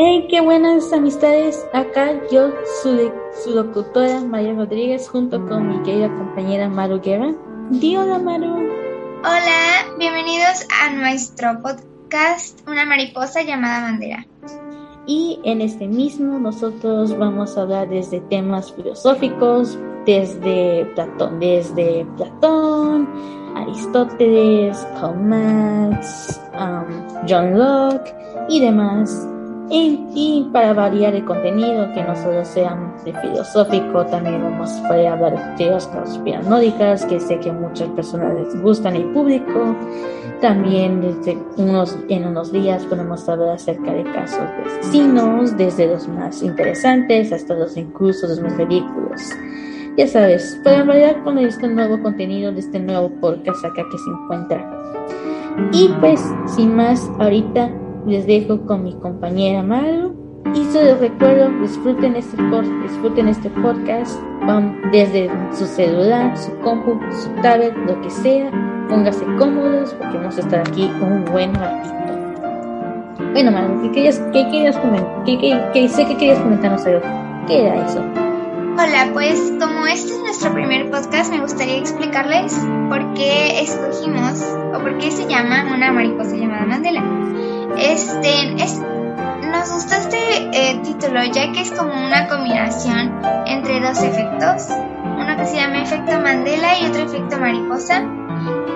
Hey, qué buenas amistades. Acá yo, su, su locutora María Rodríguez, junto con mi querida compañera Maru Guerra. Di hola, Maru. Hola, bienvenidos a nuestro podcast Una mariposa llamada bandera. Y en este mismo nosotros vamos a hablar desde temas filosóficos, desde Platón, desde Platón, Aristóteles, Karl Marx, um, John Locke y demás. Y, para variar el contenido, que no solo sea filosófico, también vamos a hablar de teorías conspiranoicas, que sé que muchas personas les gustan el público. También desde unos, en unos días podemos hablar acerca de casos de asesinos, desde los más interesantes hasta los incluso los más ridículos. Ya sabes, para variar con este nuevo contenido de este nuevo podcast acá que se encuentra. Y pues, sin más, ahorita les dejo con mi compañera Maru y les recuerdo, disfruten este, disfruten este podcast desde su celular, su compu, su tablet, lo que sea. Pónganse cómodos porque vamos a estar aquí un buen ratito. Bueno, Maru, ¿qué querías, qué querías comentar? ¿Qué, querías comentarnos algo. ¿Qué era eso? Hola, pues como este es nuestro primer podcast, me gustaría explicarles por qué escogimos o por qué se llama una mariposa llamada Mandela. Este, es, nos gustó este eh, título ya que es como una combinación entre dos efectos, uno que se llama efecto Mandela y otro efecto mariposa.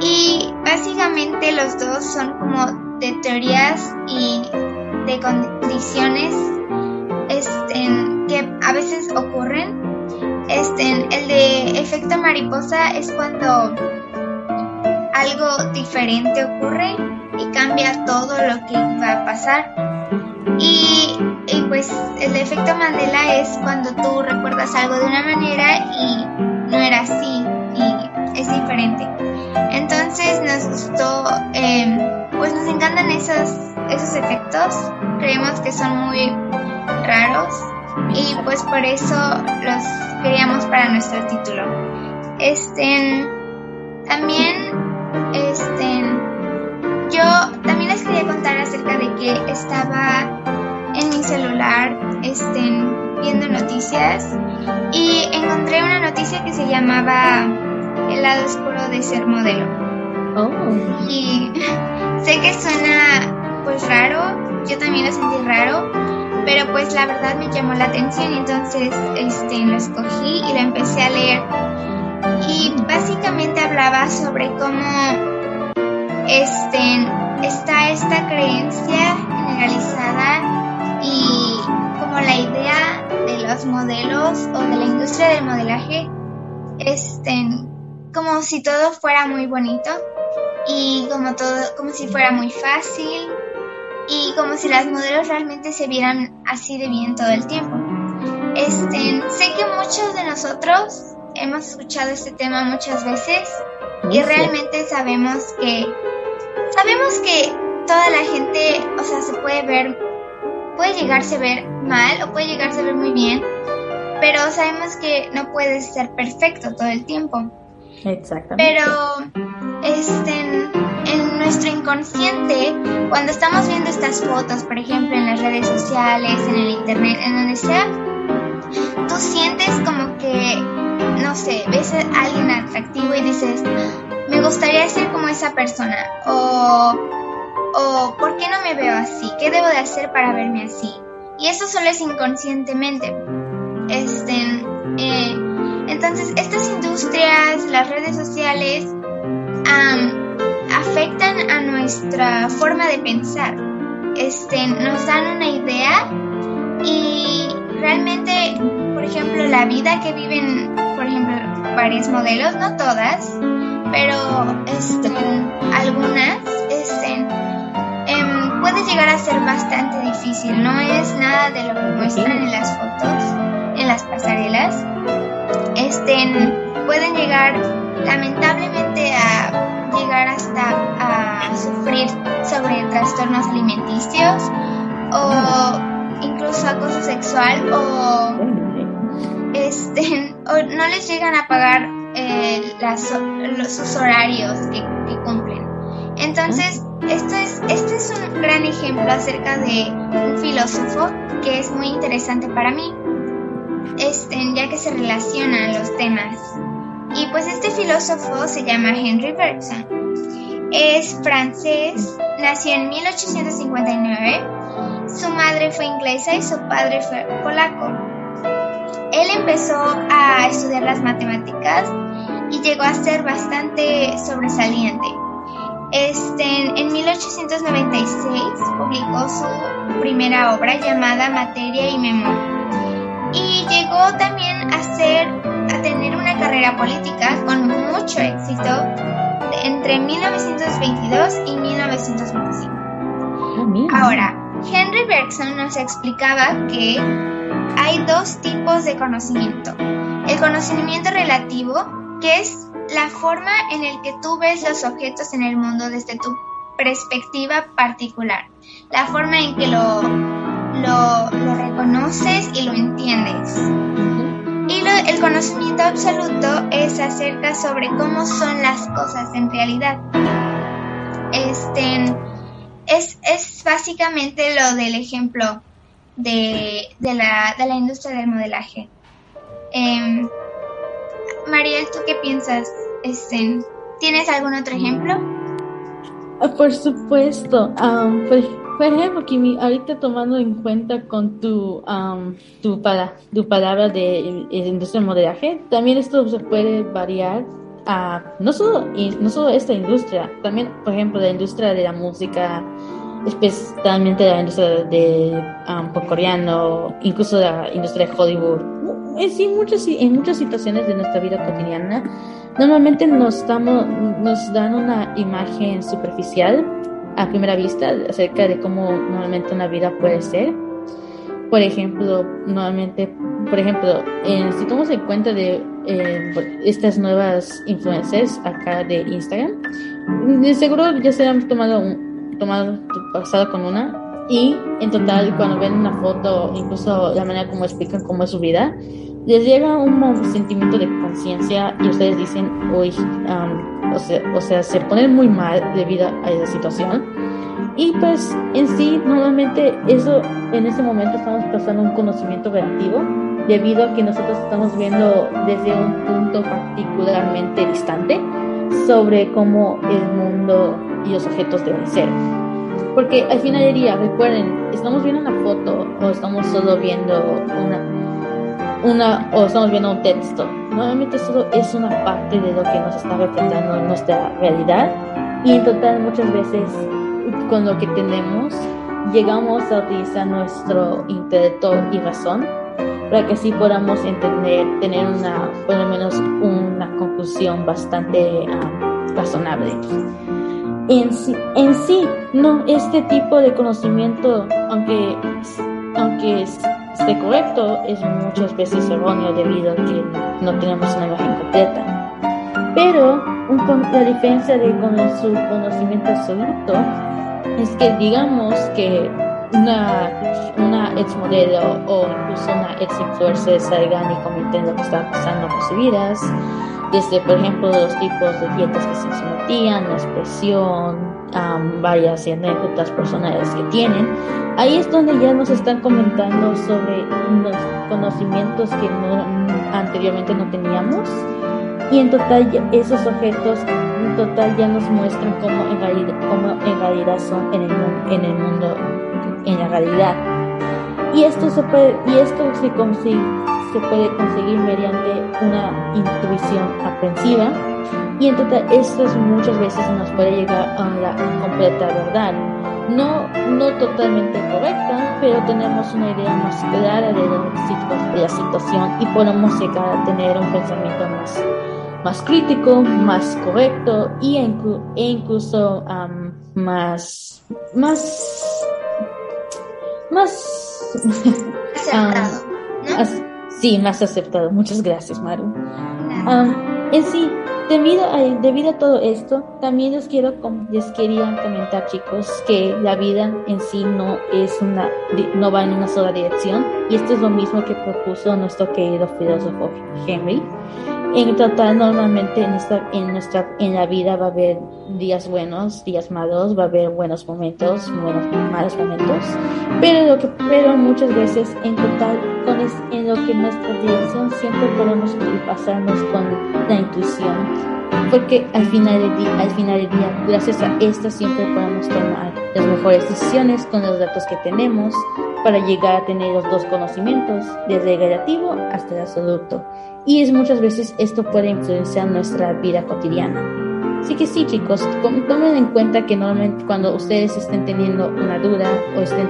Y básicamente los dos son como de teorías y de condiciones este, que a veces ocurren. Este, el de efecto mariposa es cuando algo diferente ocurre y cambia todo lo que va a pasar. Y, pues el efecto Mandela es cuando tú recuerdas algo de una manera y no era así y es diferente. Entonces nos gustó, em, pues nos encantan esos, esos efectos, creemos que son muy raros y pues por eso los queríamos para nuestro título. Este, también, este, yo también les quería contar acerca de que estaba en mi celular este, viendo noticias y encontré una noticia que se llamaba El lado oscuro de ser modelo. Oh. Y sé que suena pues raro, yo también lo sentí raro, pero pues la verdad me llamó la atención y entonces este, lo escogí y lo empecé a leer. Y básicamente hablaba sobre cómo este, está esta creencia generalizada y como la idea de los modelos o de la industria del modelaje, este, como si todo fuera muy bonito y como todo, como si fuera muy fácil y como si las modelos realmente se vieran así de bien todo el tiempo. Este, sé que muchos de nosotros hemos escuchado este tema muchas veces y realmente sabemos que sabemos que toda la gente, o sea, se puede ver, puede llegarse a ver mal o puede llegarse a ver muy bien, pero sabemos que no puede ser perfecto todo el tiempo. Exactamente. Pero este, en nuestro inconsciente, cuando estamos viendo estas fotos, por ejemplo, en las redes sociales, en el internet, en donde sea, tú sientes como que, no sé, ves a alguien atractivo y dices, me gustaría ser como esa persona o, o ¿por qué no me veo así? ¿Qué debo de hacer para verme así? Y eso solo es inconscientemente. Este, eh, entonces, estas industrias, las redes sociales, afectan a nuestra forma de pensar. Este, nos dan una idea y realmente, por ejemplo, la vida que viven, por ejemplo, varios modelos, no todas, pero este, algunas este, em, puede llegar a ser bastante difícil. No es nada de lo que muestran en las fotos, en las pasarelas. Este, pueden llegar lamentablemente a llegar hasta a sufrir sobre trastornos alimenticios o incluso acoso sexual o este o no les llegan a pagar eh, las, los, sus horarios que, cumplen. Entonces, esto es, este es un gran ejemplo acerca de un filósofo que es muy interesante para mí, este, ya que se relacionan los temas. Y pues este filósofo se llama Henry Bergson. Es francés, nació en 1859. Su madre fue inglesa y su padre fue polaco. Él empezó a estudiar las matemáticas y llegó a ser bastante sobresaliente. Este, en 1896 publicó su primera obra llamada Materia y Memoria. Y llegó también a, ser, a tener una carrera política con mucho éxito entre 1922 y 1925. Ah, Ahora, Henry Bergson nos explicaba que hay dos tipos de conocimiento. El conocimiento relativo, que es la forma en la que tú ves los objetos en el mundo desde tu perspectiva particular, la forma en que lo, lo, reconoces y lo entiendes. Y el conocimiento absoluto es acerca sobre cómo son las cosas en realidad. Este, es, es básicamente lo del ejemplo de, de, la, de la industria del modelaje. Eh, Mariel, ¿tú qué piensas? Este, ¿Tienes algún otro ejemplo? Ah, por supuesto. Pues, por, ejemplo, ahorita tomando en cuenta con tu, tu, tu palabra de, industria del modelaje, también esto se puede variar no solo, no solo esta industria, también, por ejemplo, la industria de la música, especialmente la industria de um, coreano, incluso la industria de Hollywood en sí, muchas, en muchas situaciones de nuestra vida cotidiana, normalmente nos, damos, nos dan una imagen superficial a primera vista acerca de cómo normalmente una vida puede ser. Por ejemplo, normalmente, por ejemplo, si tomamos en cuenta de eh, estas nuevas influencers acá de Instagram, de seguro ya se han tomado, un, tomado pasado con una y en total cuando ven una foto, incluso la manera como explican cómo es su vida, les llega un sentimiento de conciencia y ustedes dicen, uy, o, sea, o sea, se ponen muy mal debido a esa situación. Y pues en sí, normalmente eso en ese momento estamos pasando un conocimiento relativo debido a que nosotros estamos viendo desde un punto particularmente distante sobre cómo el mundo y los objetos deben ser. Porque al final del día, recuerden, estamos viendo una foto o estamos solo viendo una, una o estamos viendo un texto. Normalmente solo es una parte de lo que nos está reflejando en nuestra realidad y en total muchas veces con lo que tenemos llegamos a utilizar nuestro intelecto y razón para que así podamos entender, tener una, por lo menos una conclusión bastante ah, razonable. En sí, en sí, no, este tipo de conocimiento, aunque, aunque esté correcto, es muchas veces erróneo debido a que no tenemos una imagen completa. Pero la diferencia de con su conocimiento absoluto es que digamos que una, una ex modelo o incluso una ex influencer salgan y comenten lo que está pasando con sus vidas, desde por ejemplo los tipos de dietas que se sometían, la expresión, um, varias anécdotas personales que tienen, ahí es donde ya nos están comentando sobre los conocimientos que anteriormente no teníamos y en total esos objetos en total ya nos muestran cómo en realidad, cómo en realidad son en el, en el mundo, en la realidad. Y esto se puede, y esto se consigue, se puede conseguir mediante una intuición aprensiva y en total esto muchas veces nos puede llegar a la completa verdad. No, no totalmente correcta, pero tenemos una idea más clara de la, de la situación y podemos llegar a tener un pensamiento más, más crítico, más correcto y e incluso más, más, más aceptado. Sí, más aceptado. Muchas gracias, Maru. en sí, debido a, debido a todo esto, también les, quiero, les quería comentar, chicos, que la vida en sí no, es una, no va en una sola dirección. Y esto es lo mismo que propuso nuestro querido filósofo Henry. En total normalmente en esta en nuestra en la vida va a haber días buenos días malos va a haber buenos momentos buenos malos momentos. Pero lo que pero muchas veces en total en lo que nuestra dirección siempre podemos pasarnos con la intuición. Porque al final del día, al final del día gracias a esto siempre podemos tomar las mejores decisiones con los datos que tenemos para llegar a tener los dos conocimientos desde el relativo hasta el absoluto y es muchas veces esto puede influenciar nuestra vida cotidiana. Así que sí, chicos, tomen en cuenta que normalmente cuando ustedes estén teniendo una duda o estén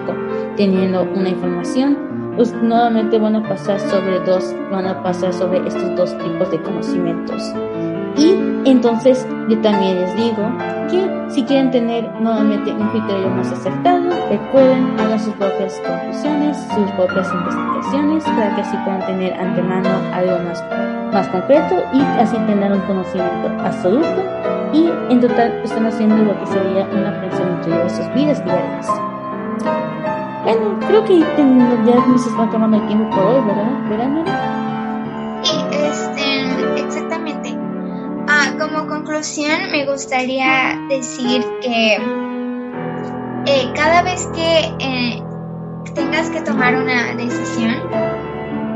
teniendo una información, pues nuevamente van a pasar sobre dos, van a pasar sobre estos dos tipos de conocimientos. Y entonces yo también les digo que quieren tener nuevamente un criterio más acertado, recuerden, hagan sus propias conclusiones, sus propias investigaciones, para que así puedan tener antemano algo más, más concreto y así tener un conocimiento absoluto y en total están haciendo lo que sería una aprensión entre sus vidas diarias. Bueno, creo que ya nos está tomando el tiempo por hoy, ¿verdad? ¿Verdad, como conclusión me gustaría decir que eh, cada vez que eh, tengas que tomar una decisión,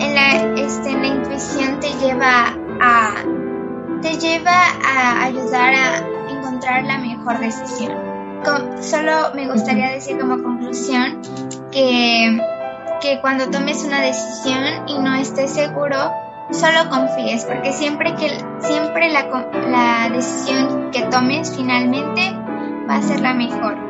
en la, este, la intuición te lleva a te lleva a ayudar a encontrar la mejor decisión. solo me gustaría decir como conclusión que, que cuando tomes una decisión y no estés seguro, solo confíes, porque siempre que siempre la, la decisión que tomes finalmente va a ser la mejor.